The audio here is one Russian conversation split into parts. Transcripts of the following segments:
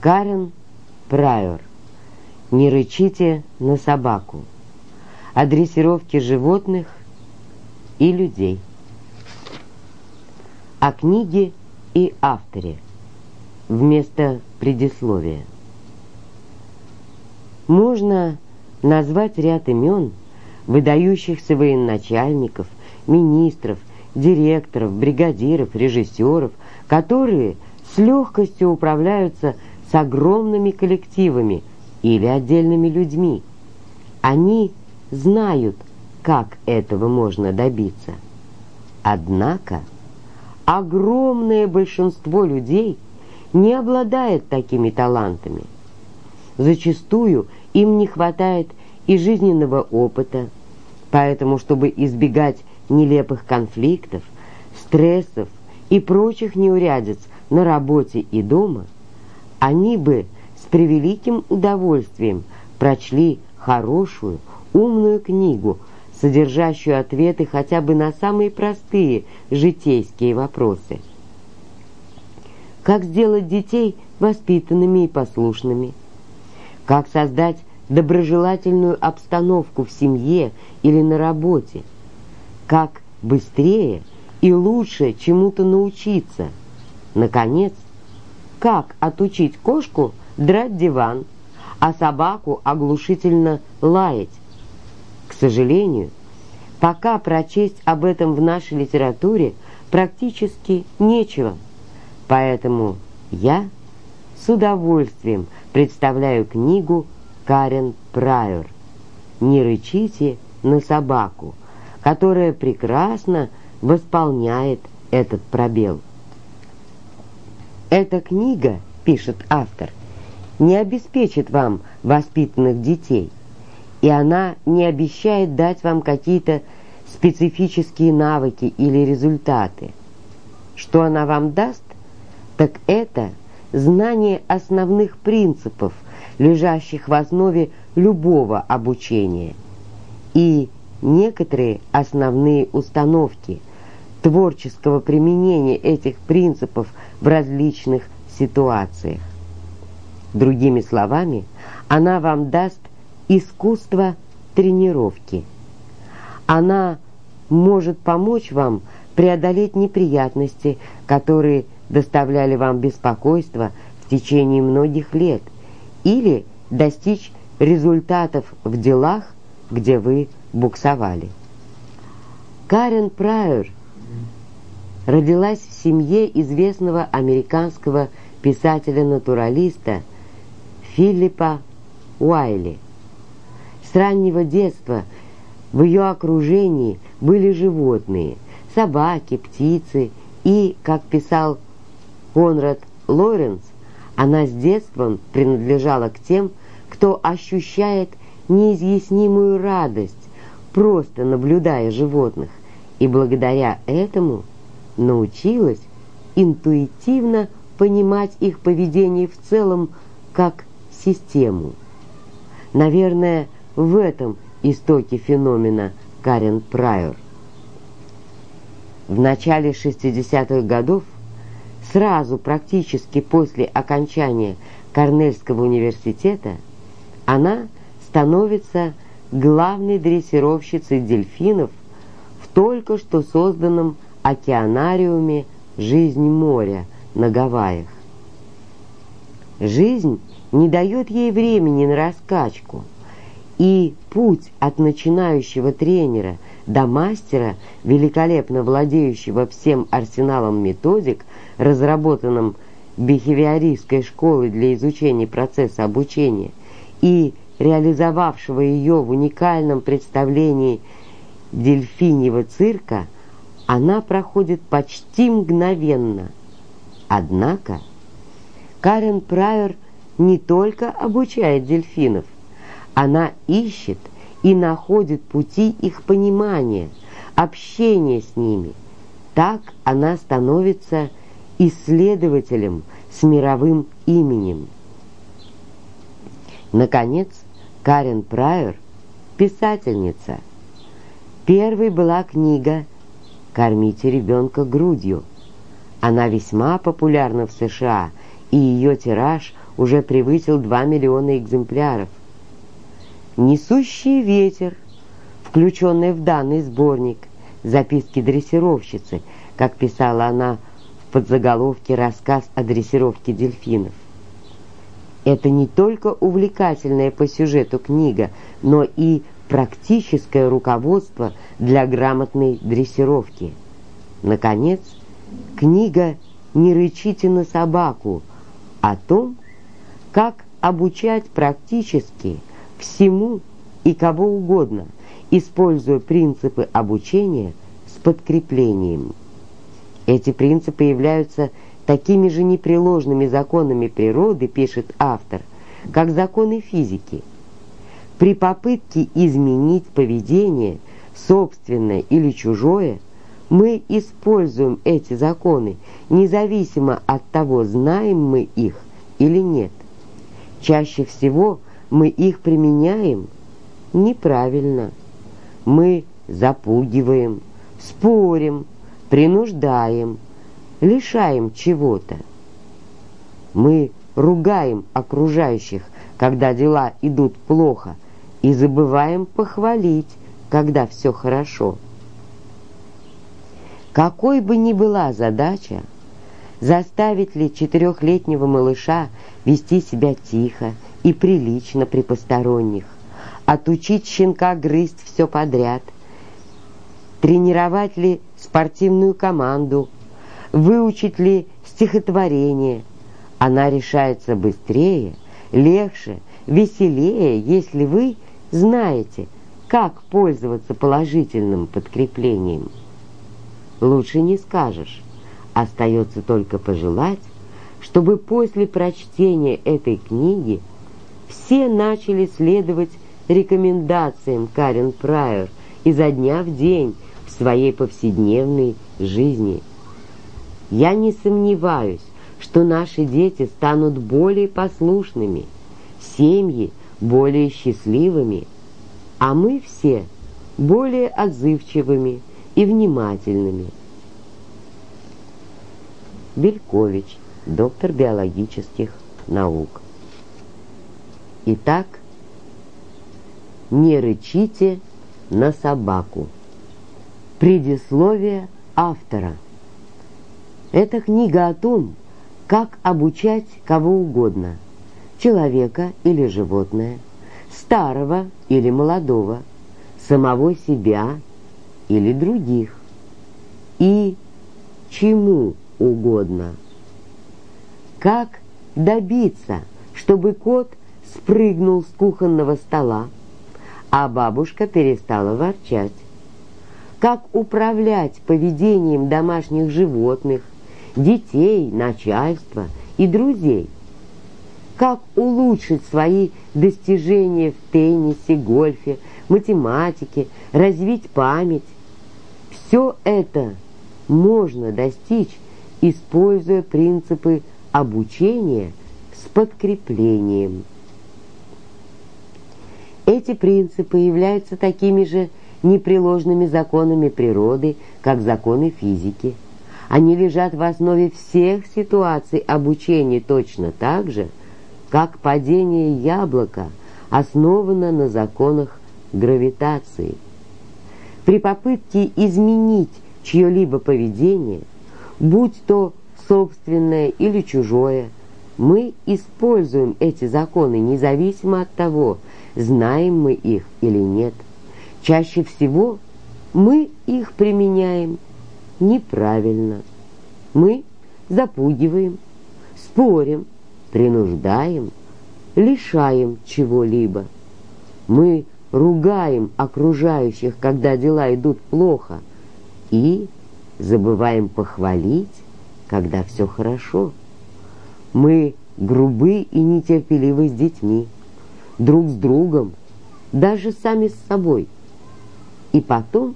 Карен Прайор. Не рычите на собаку. О дрессировке животных и людей. О книге и авторе. Вместо предисловия. Можно назвать ряд имен выдающихся военачальников, министров, директоров, бригадиров, режиссеров, которые с легкостью управляются с огромными коллективами или отдельными людьми. Они знают, как этого можно добиться. Однако огромное большинство людей не обладает такими талантами. Зачастую им не хватает и жизненного опыта, поэтому, чтобы избегать нелепых конфликтов, стрессов и прочих неурядиц на работе и дома, они бы с превеликим удовольствием прочли хорошую, умную книгу, содержащую ответы хотя бы на самые простые житейские вопросы. Как сделать детей воспитанными и послушными? Как создать доброжелательную обстановку в семье или на работе? Как быстрее и лучше чему-то научиться? Наконец, как отучить кошку драть диван, а собаку оглушительно лаять? К сожалению, пока прочесть об этом в нашей литературе практически нечего. Поэтому я с удовольствием представляю книгу Карен Прайор «Не рычите на собаку», которая прекрасно восполняет этот пробел. Эта книга, пишет автор, не обеспечит вам воспитанных детей, и она не обещает дать вам какие-то специфические навыки или результаты. Что она вам даст, так это знание основных принципов – лежащих в основе любого обучения, и некоторые основные установки творческого применения этих принципов в различных ситуациях. Другими словами, она вам даст искусство тренировки. Она может помочь вам преодолеть неприятности, которые доставляли вам беспокойство в течение многих лет – или достичь результатов в делах, где вы буксовали. Карен Прайер родилась в семье известного американского писателя-натуралиста Филиппа Уайли. С раннего детства в ее окружении были животные – собаки, птицы и, как писал Конрад Лоренс, она с детством принадлежала к тем, кто ощущает неизъяснимую радость, просто наблюдая животных, и благодаря этому научилась интуитивно понимать их поведение в целом как систему. Наверное, в этом истоке феномена Карен Прайор. В начале 60-х годов сразу практически после окончания Корнельского университета она становится главной дрессировщицей дельфинов в только что созданном океанариуме «Жизнь моря» на Гавайях. Жизнь не дает ей времени на раскачку, и путь от начинающего тренера до мастера, великолепно владеющего всем арсеналом методик, разработанным бихевиористской школой для изучения процесса обучения и реализовавшего ее в уникальном представлении дельфиньего цирка, она проходит почти мгновенно. Однако Карен Прайер не только обучает дельфинов, она ищет и находит пути их понимания, общения с ними. Так она становится исследователем с мировым именем. Наконец, Карен Прайер – писательница. Первой была книга «Кормите ребенка грудью». Она весьма популярна в США, и ее тираж уже превысил 2 миллиона экземпляров. «Несущий ветер», включенный в данный сборник, записки дрессировщицы, как писала она в подзаголовке «Рассказ о дрессировке дельфинов». Это не только увлекательная по сюжету книга, но и практическое руководство для грамотной дрессировки. Наконец, книга «Не рычите на собаку» о том, как обучать практически всему и кого угодно, используя принципы обучения с подкреплением. Эти принципы являются такими же непреложными законами природы, пишет автор, как законы физики. При попытке изменить поведение, собственное или чужое, мы используем эти законы, независимо от того, знаем мы их или нет. Чаще всего мы их применяем неправильно. Мы запугиваем, спорим, принуждаем, лишаем чего-то. Мы ругаем окружающих, когда дела идут плохо, и забываем похвалить, когда все хорошо. Какой бы ни была задача, заставить ли четырехлетнего малыша вести себя тихо и прилично при посторонних, отучить щенка грызть все подряд, тренировать ли спортивную команду, выучить ли стихотворение. Она решается быстрее, легче, веселее, если вы знаете, как пользоваться положительным подкреплением. Лучше не скажешь. Остается только пожелать, чтобы после прочтения этой книги все начали следовать рекомендациям Карен Прайер изо дня в день в своей повседневной жизни. Я не сомневаюсь, что наши дети станут более послушными, семьи более счастливыми, а мы все более отзывчивыми и внимательными. Белькович, доктор биологических наук. Итак, не рычите на собаку. Предисловие автора. Эта книга о том, как обучать кого угодно, человека или животное, старого или молодого, самого себя или других, и чему угодно. Как добиться, чтобы кот спрыгнул с кухонного стола, а бабушка перестала ворчать? Как управлять поведением домашних животных, детей, начальства и друзей? Как улучшить свои достижения в теннисе, гольфе, математике, развить память? Все это можно достичь используя принципы обучения с подкреплением. Эти принципы являются такими же непреложными законами природы, как законы физики. Они лежат в основе всех ситуаций обучения точно так же, как падение яблока основано на законах гравитации. При попытке изменить чье-либо поведение – будь то собственное или чужое, мы используем эти законы независимо от того, знаем мы их или нет. Чаще всего мы их применяем неправильно. Мы запугиваем, спорим, принуждаем, лишаем чего-либо. Мы ругаем окружающих, когда дела идут плохо, и забываем похвалить, когда все хорошо. Мы грубы и нетерпеливы с детьми, друг с другом, даже сами с собой. И потом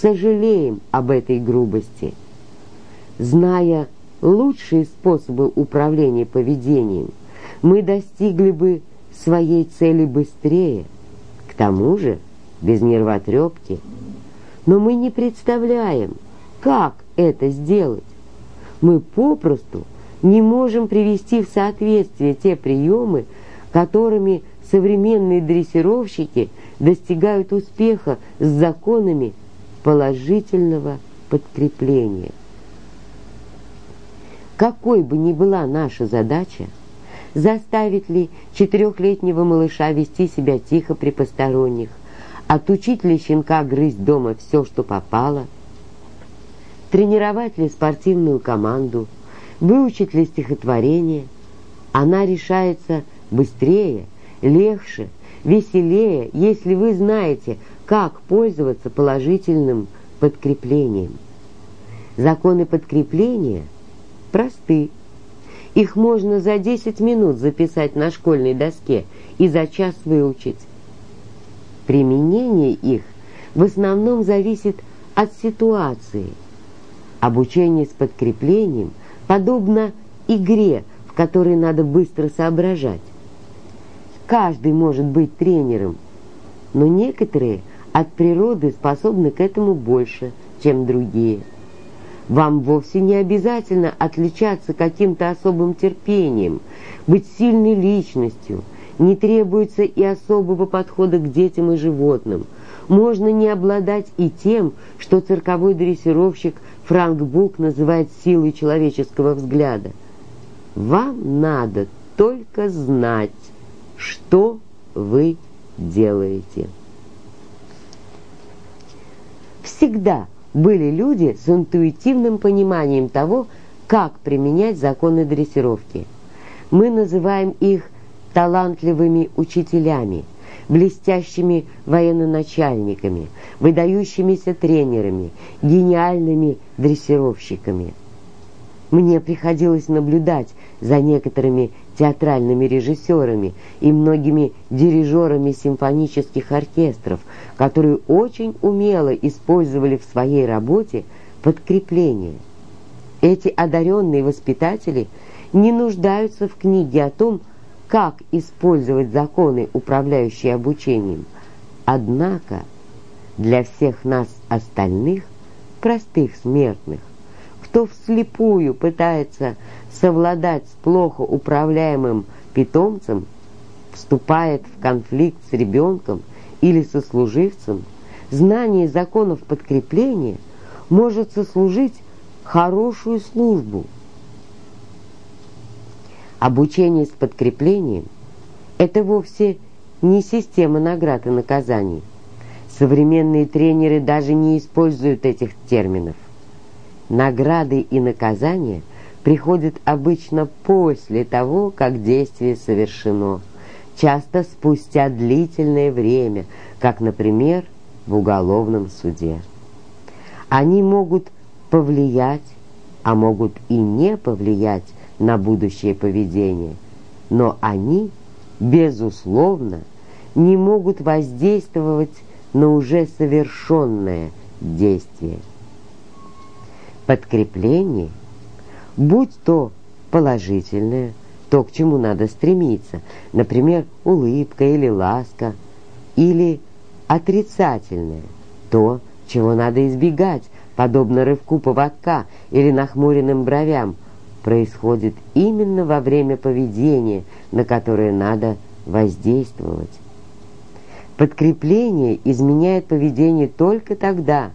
сожалеем об этой грубости. Зная лучшие способы управления поведением, мы достигли бы своей цели быстрее, к тому же без нервотрепки. Но мы не представляем, как это сделать. Мы попросту не можем привести в соответствие те приемы, которыми современные дрессировщики достигают успеха с законами положительного подкрепления. Какой бы ни была наша задача, заставить ли четырехлетнего малыша вести себя тихо при посторонних, отучить ли щенка грызть дома все, что попало, тренировать ли спортивную команду, выучить ли стихотворение, она решается быстрее, легче, веселее, если вы знаете, как пользоваться положительным подкреплением. Законы подкрепления просты. Их можно за 10 минут записать на школьной доске и за час выучить. Применение их в основном зависит от ситуации. Обучение с подкреплением подобно игре, в которой надо быстро соображать. Каждый может быть тренером, но некоторые от природы способны к этому больше, чем другие. Вам вовсе не обязательно отличаться каким-то особым терпением, быть сильной личностью. Не требуется и особого подхода к детям и животным. Можно не обладать и тем, что цирковой дрессировщик Франк Бук называет силой человеческого взгляда. Вам надо только знать, что вы делаете. Всегда были люди с интуитивным пониманием того, как применять законы дрессировки. Мы называем их талантливыми учителями, блестящими военноначальниками, выдающимися тренерами, гениальными дрессировщиками. Мне приходилось наблюдать за некоторыми театральными режиссерами и многими дирижерами симфонических оркестров, которые очень умело использовали в своей работе подкрепление. Эти одаренные воспитатели не нуждаются в книге о том, как использовать законы, управляющие обучением. Однако для всех нас остальных, простых смертных, кто вслепую пытается совладать с плохо управляемым питомцем, вступает в конфликт с ребенком или со служивцем, знание законов подкрепления может сослужить хорошую службу. Обучение с подкреплением – это вовсе не система наград и наказаний. Современные тренеры даже не используют этих терминов. Награды и наказания приходят обычно после того, как действие совершено, часто спустя длительное время, как, например, в уголовном суде. Они могут повлиять, а могут и не повлиять на будущее поведение, но они, безусловно, не могут воздействовать на уже совершенное действие подкрепление, будь то положительное, то, к чему надо стремиться, например, улыбка или ласка, или отрицательное, то, чего надо избегать, подобно рывку поводка или нахмуренным бровям, происходит именно во время поведения, на которое надо воздействовать. Подкрепление изменяет поведение только тогда,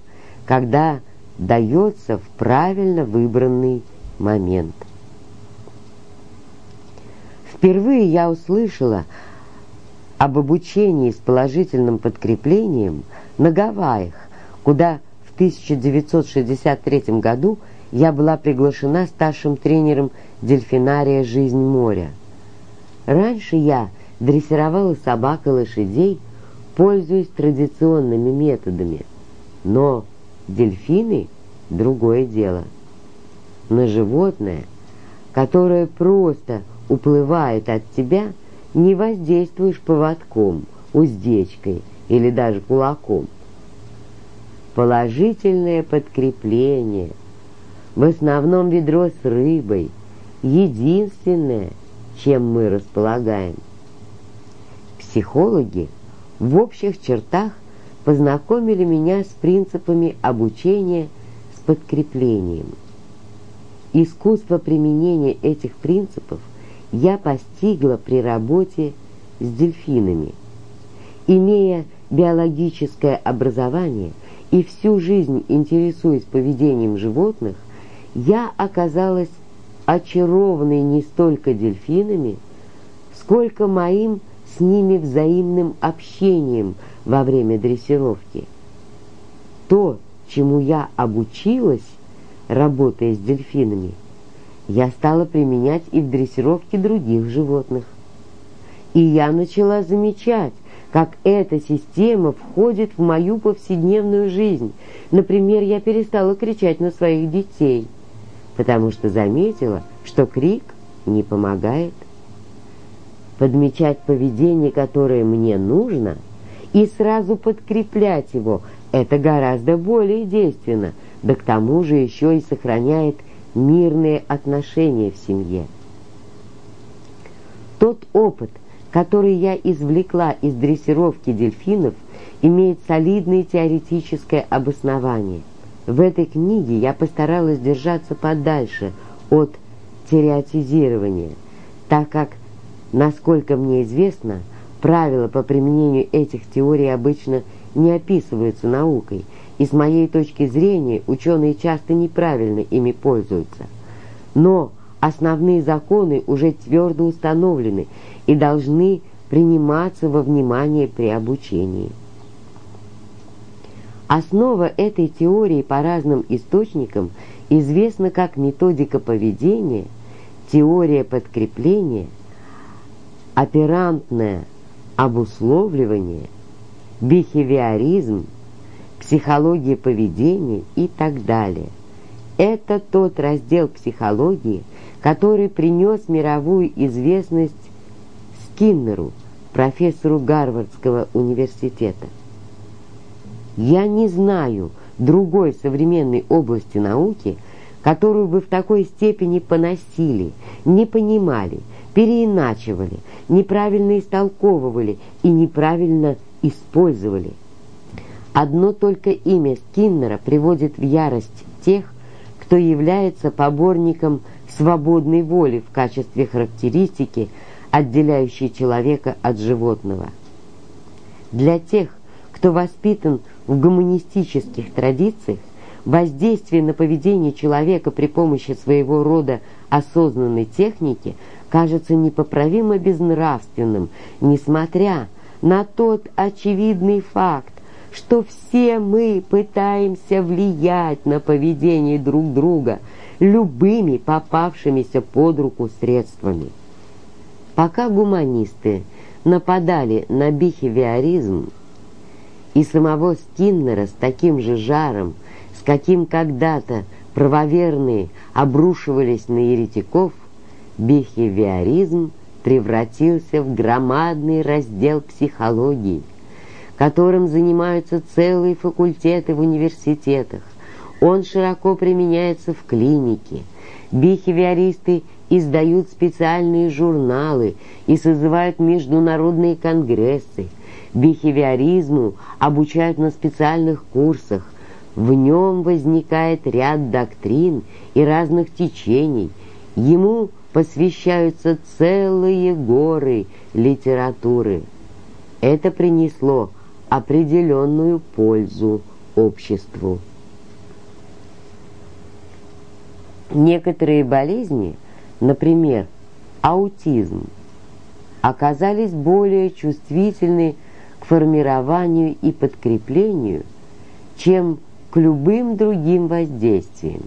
когда дается в правильно выбранный момент. Впервые я услышала об обучении с положительным подкреплением на Гавайях, куда в 1963 году я была приглашена старшим тренером дельфинария «Жизнь моря». Раньше я дрессировала собак и лошадей, пользуясь традиционными методами, но Дельфины – другое дело. На животное, которое просто уплывает от тебя, не воздействуешь поводком, уздечкой или даже кулаком. Положительное подкрепление, в основном ведро с рыбой, единственное, чем мы располагаем. Психологи в общих чертах познакомили меня с принципами обучения с подкреплением. Искусство применения этих принципов я постигла при работе с дельфинами. Имея биологическое образование и всю жизнь интересуясь поведением животных, я оказалась очарованной не столько дельфинами, сколько моим с ними взаимным общением во время дрессировки. То, чему я обучилась, работая с дельфинами, я стала применять и в дрессировке других животных. И я начала замечать, как эта система входит в мою повседневную жизнь. Например, я перестала кричать на своих детей, потому что заметила, что крик не помогает. Подмечать поведение, которое мне нужно, и сразу подкреплять его – это гораздо более действенно, да к тому же еще и сохраняет мирные отношения в семье. Тот опыт, который я извлекла из дрессировки дельфинов, имеет солидное теоретическое обоснование. В этой книге я постаралась держаться подальше от теоретизирования, так как, насколько мне известно, правила по применению этих теорий обычно не описываются наукой, и с моей точки зрения ученые часто неправильно ими пользуются. Но основные законы уже твердо установлены и должны приниматься во внимание при обучении. Основа этой теории по разным источникам известна как методика поведения, теория подкрепления, оперантное обусловливание, бихевиоризм, психология поведения и так далее. Это тот раздел психологии, который принес мировую известность Скиннеру, профессору Гарвардского университета. Я не знаю другой современной области науки, которую бы в такой степени поносили, не понимали, переиначивали, неправильно истолковывали и неправильно использовали. Одно только имя Скиннера приводит в ярость тех, кто является поборником свободной воли в качестве характеристики, отделяющей человека от животного. Для тех, кто воспитан в гуманистических традициях, воздействие на поведение человека при помощи своего рода осознанной техники кажется непоправимо безнравственным, несмотря на тот очевидный факт, что все мы пытаемся влиять на поведение друг друга любыми попавшимися под руку средствами. Пока гуманисты нападали на бихевиоризм и самого Скиннера с таким же жаром, с каким когда-то правоверные обрушивались на еретиков, бихевиоризм превратился в громадный раздел психологии, которым занимаются целые факультеты в университетах. Он широко применяется в клинике. Бихевиористы издают специальные журналы и созывают международные конгрессы. Бихевиоризму обучают на специальных курсах. В нем возникает ряд доктрин и разных течений. Ему посвящаются целые горы литературы. Это принесло определенную пользу обществу. Некоторые болезни, например, аутизм, оказались более чувствительны к формированию и подкреплению, чем к любым другим воздействиям.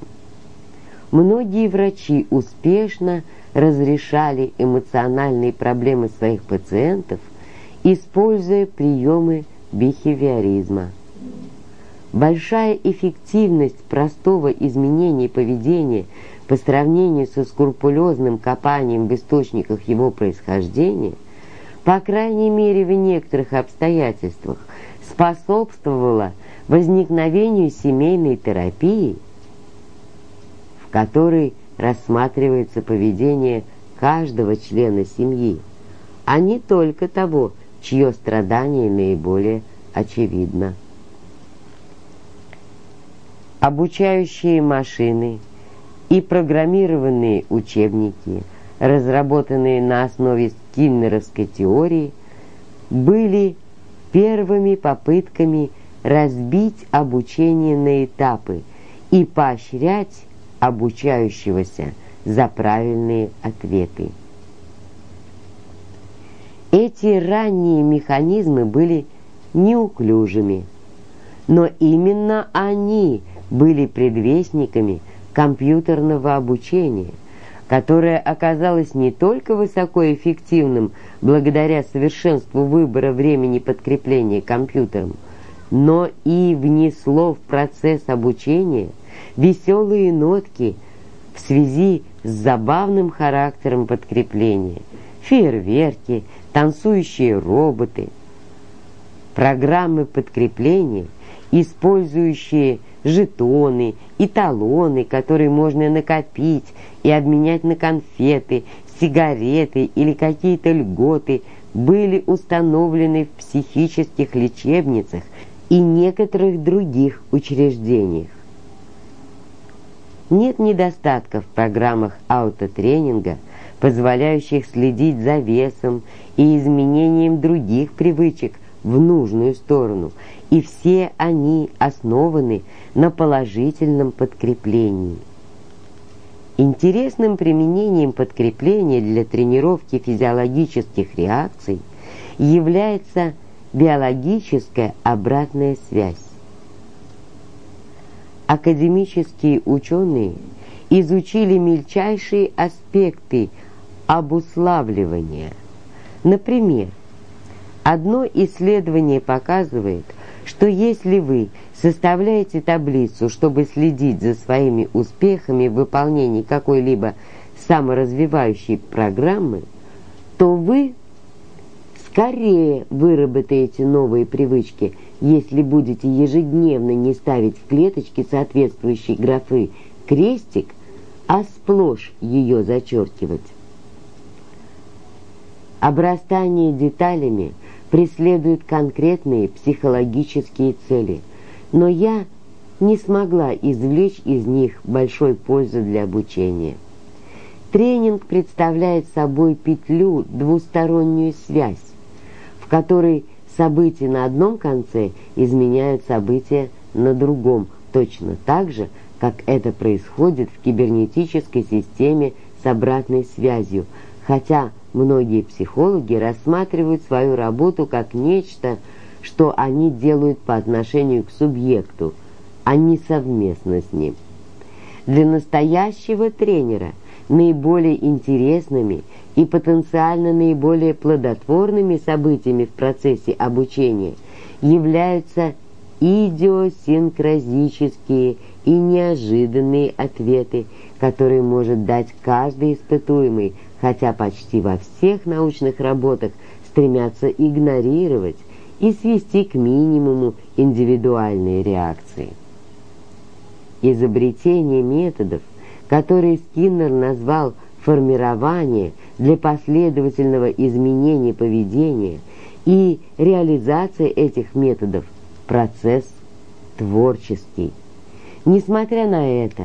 Многие врачи успешно разрешали эмоциональные проблемы своих пациентов, используя приемы бихевиоризма. Большая эффективность простого изменения поведения по сравнению со скрупулезным копанием в источниках его происхождения, по крайней мере в некоторых обстоятельствах, способствовала возникновению семейной терапии – которой рассматривается поведение каждого члена семьи, а не только того, чье страдание наиболее очевидно. Обучающие машины и программированные учебники, разработанные на основе скиннеровской теории, были первыми попытками разбить обучение на этапы и поощрять обучающегося за правильные ответы. Эти ранние механизмы были неуклюжими, но именно они были предвестниками компьютерного обучения, которое оказалось не только высокоэффективным благодаря совершенству выбора времени подкрепления компьютером, но и внесло в процесс обучения веселые нотки в связи с забавным характером подкрепления, фейерверки, танцующие роботы, программы подкрепления, использующие жетоны и талоны, которые можно накопить и обменять на конфеты, сигареты или какие-то льготы, были установлены в психических лечебницах и некоторых других учреждениях. Нет недостатков в программах аутотренинга, позволяющих следить за весом и изменением других привычек в нужную сторону, и все они основаны на положительном подкреплении. Интересным применением подкрепления для тренировки физиологических реакций является биологическая обратная связь. Академические ученые изучили мельчайшие аспекты обуславливания. Например, одно исследование показывает, что если вы составляете таблицу, чтобы следить за своими успехами в выполнении какой-либо саморазвивающей программы, то вы скорее выработаете новые привычки, если будете ежедневно не ставить в клеточке соответствующей графы крестик, а сплошь ее зачеркивать. Обрастание деталями преследует конкретные психологические цели, но я не смогла извлечь из них большой пользы для обучения. Тренинг представляет собой петлю, двустороннюю связь, в которой события на одном конце изменяют события на другом, точно так же, как это происходит в кибернетической системе с обратной связью, хотя многие психологи рассматривают свою работу как нечто, что они делают по отношению к субъекту, а не совместно с ним. Для настоящего тренера наиболее интересными и потенциально наиболее плодотворными событиями в процессе обучения являются идиосинкразические и неожиданные ответы, которые может дать каждый испытуемый, хотя почти во всех научных работах стремятся игнорировать и свести к минимуму индивидуальные реакции. Изобретение методов, которые Скиннер назвал формирование для последовательного изменения поведения и реализация этих методов – процесс творческий. Несмотря на это,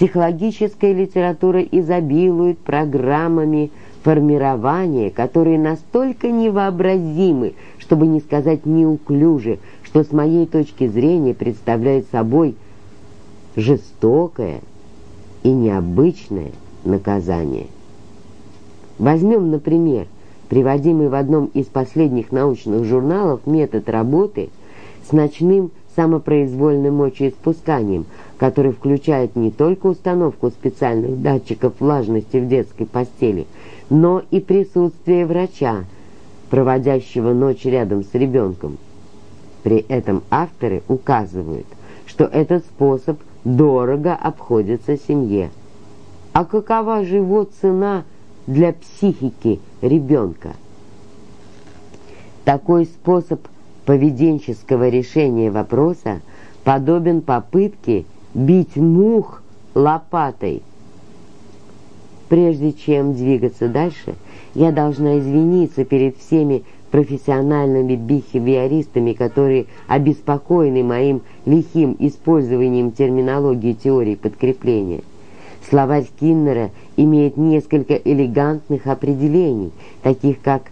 психологическая литература изобилует программами формирования, которые настолько невообразимы, чтобы не сказать неуклюжи, что с моей точки зрения представляют собой жестокое и необычное наказание. Возьмем, например, приводимый в одном из последних научных журналов метод работы с ночным самопроизвольным мочеиспусканием, который включает не только установку специальных датчиков влажности в детской постели, но и присутствие врача, проводящего ночь рядом с ребенком. При этом авторы указывают, что этот способ дорого обходится семье. А какова же его цена для психики ребенка? Такой способ поведенческого решения вопроса подобен попытке бить мух лопатой. Прежде чем двигаться дальше, я должна извиниться перед всеми профессиональными бихевиористами, которые обеспокоены моим лихим использованием терминологии теории подкрепления. Словарь Скиннера имеет несколько элегантных определений, таких как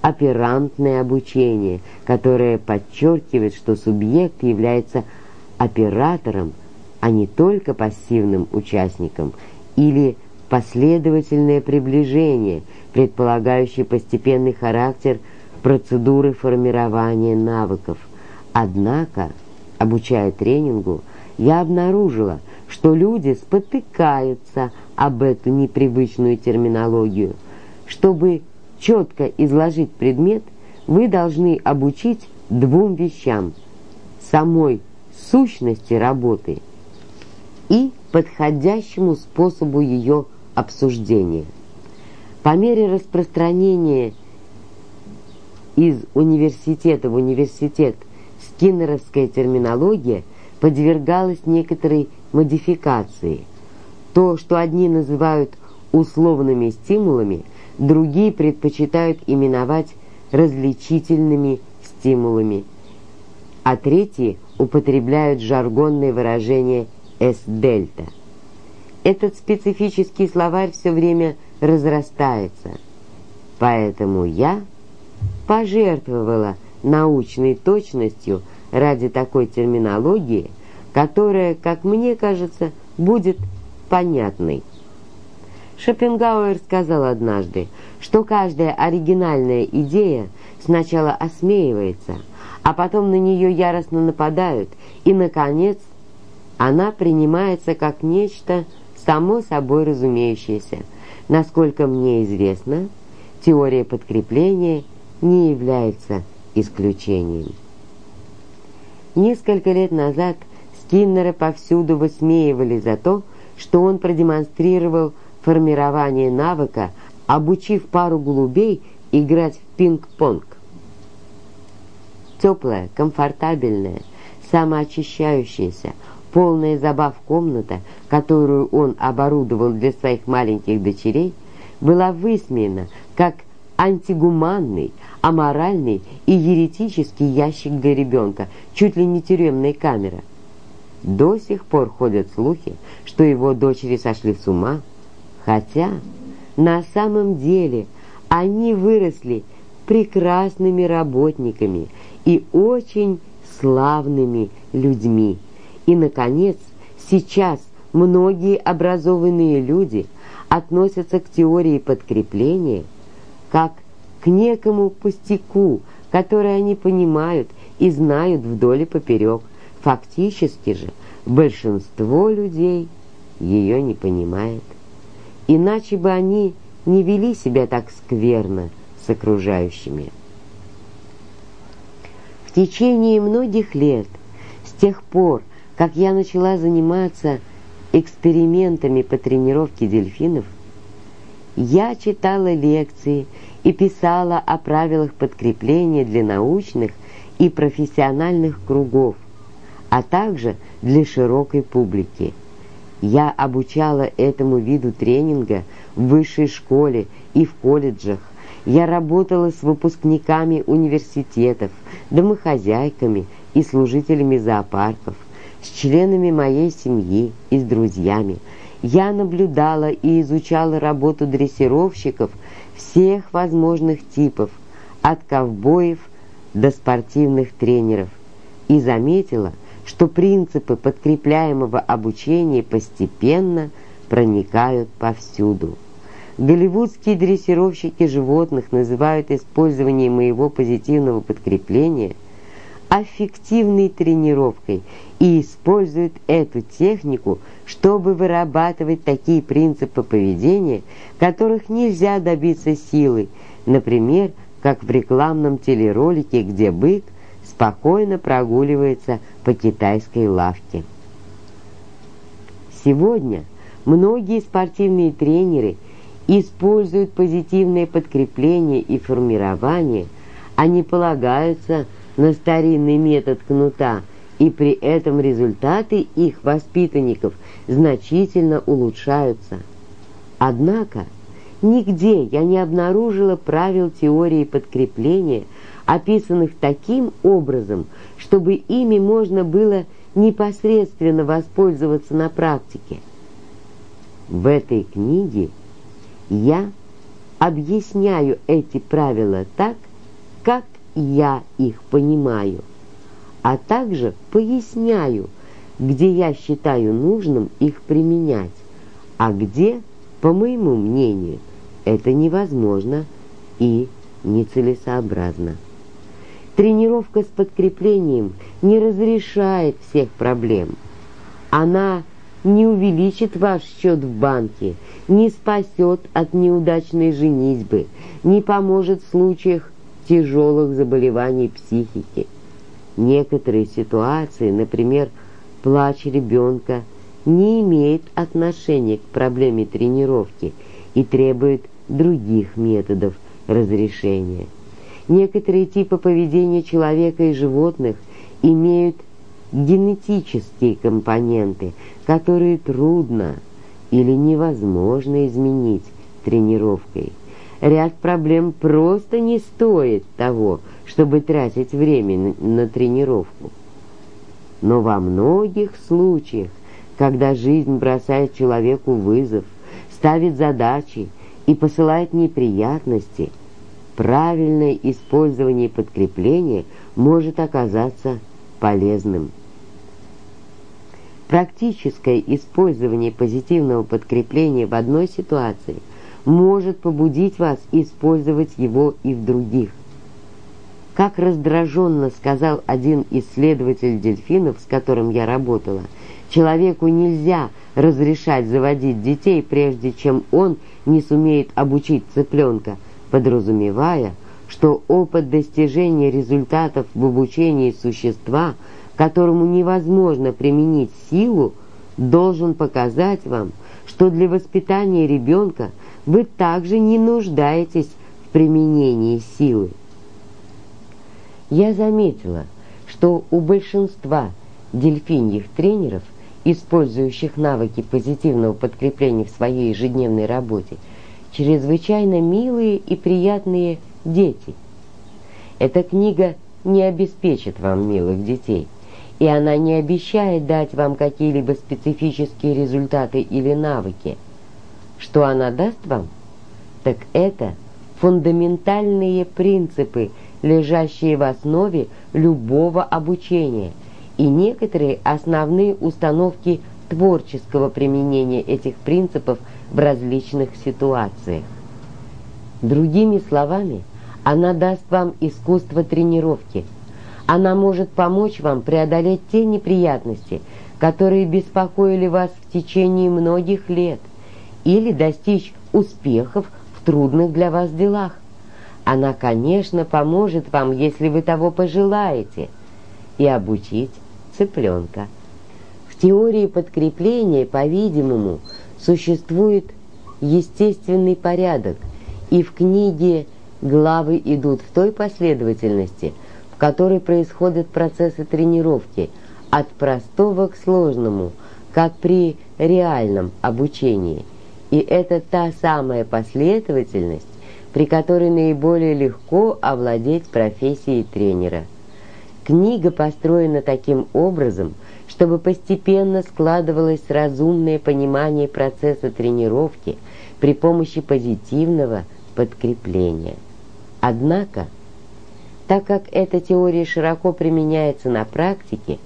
оперантное обучение, которое подчеркивает, что субъект является оператором, а не только пассивным участником, или последовательное приближение, предполагающее постепенный характер процедуры формирования навыков. Однако, обучая тренингу, я обнаружила, что люди спотыкаются об эту непривычную терминологию. Чтобы четко изложить предмет, вы должны обучить двум вещам – самой сущности работы и подходящему способу ее обсуждения. По мере распространения из университета в университет скиннеровская терминология подвергалась некоторой модификации. То, что одни называют условными стимулами, другие предпочитают именовать различительными стимулами, а третьи употребляют жаргонное выражение «С-дельта». Этот специфический словарь все время разрастается, поэтому я пожертвовала научной точностью ради такой терминологии, которая, как мне кажется, будет понятной. Шопенгауэр сказал однажды, что каждая оригинальная идея сначала осмеивается, а потом на нее яростно нападают, и, наконец, она принимается как нечто само собой разумеющееся. Насколько мне известно, теория подкрепления не является исключением. Несколько лет назад Скиннера повсюду высмеивали за то, что он продемонстрировал формирование навыка, обучив пару голубей играть в пинг-понг. Теплая, комфортабельная, самоочищающаяся, полная забав комната, которую он оборудовал для своих маленьких дочерей, была высмеяна как антигуманный, аморальный и еретический ящик для ребенка, чуть ли не тюремная камера. До сих пор ходят слухи, что его дочери сошли с ума, хотя на самом деле они выросли прекрасными работниками и очень славными людьми. И, наконец, сейчас многие образованные люди относятся к теории подкрепления как к некому пустяку, который они понимают и знают вдоль и поперек. Фактически же большинство людей ее не понимает. Иначе бы они не вели себя так скверно с окружающими. В течение многих лет, с тех пор, как я начала заниматься экспериментами по тренировке дельфинов, я читала лекции и писала о правилах подкрепления для научных и профессиональных кругов, а также для широкой публики. Я обучала этому виду тренинга в высшей школе и в колледжах. Я работала с выпускниками университетов, домохозяйками и служителями зоопарков с членами моей семьи и с друзьями. Я наблюдала и изучала работу дрессировщиков всех возможных типов, от ковбоев до спортивных тренеров, и заметила, что принципы подкрепляемого обучения постепенно проникают повсюду. Голливудские дрессировщики животных называют использование моего позитивного подкрепления аффективной тренировкой и используют эту технику, чтобы вырабатывать такие принципы поведения, которых нельзя добиться силой, например, как в рекламном телеролике, где бык спокойно прогуливается по китайской лавке. Сегодня многие спортивные тренеры используют позитивное подкрепление и формирование, они полагаются на старинный метод кнута – и при этом результаты их воспитанников значительно улучшаются. Однако нигде я не обнаружила правил теории подкрепления, описанных таким образом, чтобы ими можно было непосредственно воспользоваться на практике. В этой книге я объясняю эти правила так, как я их понимаю, а также поясняю, где я считаю нужным их применять, а где, по моему мнению, это невозможно и нецелесообразно. Тренировка с подкреплением не разрешает всех проблем. Она не увеличит ваш счет в банке, не спасет от неудачной женитьбы, не поможет в случаях тяжелых заболеваний психики. Некоторые ситуации, например, плач ребенка, не имеют отношения к проблеме тренировки и требуют других методов разрешения. Некоторые типы поведения человека и животных имеют генетические компоненты, которые трудно или невозможно изменить тренировкой. Ряд проблем просто не стоит того, чтобы тратить время на тренировку. Но во многих случаях, когда жизнь бросает человеку вызов, ставит задачи и посылает неприятности, правильное использование подкрепления может оказаться полезным. Практическое использование позитивного подкрепления в одной ситуации может побудить вас использовать его и в других. Как раздраженно сказал один исследователь дельфинов, с которым я работала, человеку нельзя разрешать заводить детей, прежде чем он не сумеет обучить цыпленка, подразумевая, что опыт достижения результатов в обучении существа – которому невозможно применить силу, должен показать вам, что для воспитания ребенка вы также не нуждаетесь в применении силы. Я заметила, что у большинства дельфиньих тренеров, использующих навыки позитивного подкрепления в своей ежедневной работе, чрезвычайно милые и приятные дети. Эта книга не обеспечит вам милых детей – и она не обещает дать вам какие-либо специфические результаты или навыки. Что она даст вам? Так это фундаментальные принципы, лежащие в основе любого обучения, и некоторые основные установки творческого применения этих принципов в различных ситуациях. Другими словами, она даст вам искусство тренировки – она может помочь вам преодолеть те неприятности, которые беспокоили вас в течение многих лет, или достичь успехов в трудных для вас делах. Она, конечно, поможет вам, если вы того пожелаете, и обучить цыпленка. В теории подкрепления, по-видимому, существует естественный порядок, и в книге главы идут в той последовательности – в которой происходят процессы тренировки от простого к сложному, как при реальном обучении. И это та самая последовательность, при которой наиболее легко овладеть профессией тренера. Книга построена таким образом, чтобы постепенно складывалось разумное понимание процесса тренировки при помощи позитивного подкрепления. Однако, так как эта теория широко применяется на практике,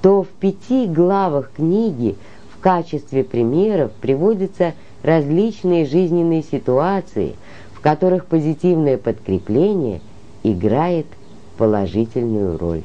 то в пяти главах книги в качестве примеров приводятся различные жизненные ситуации, в которых позитивное подкрепление играет положительную роль.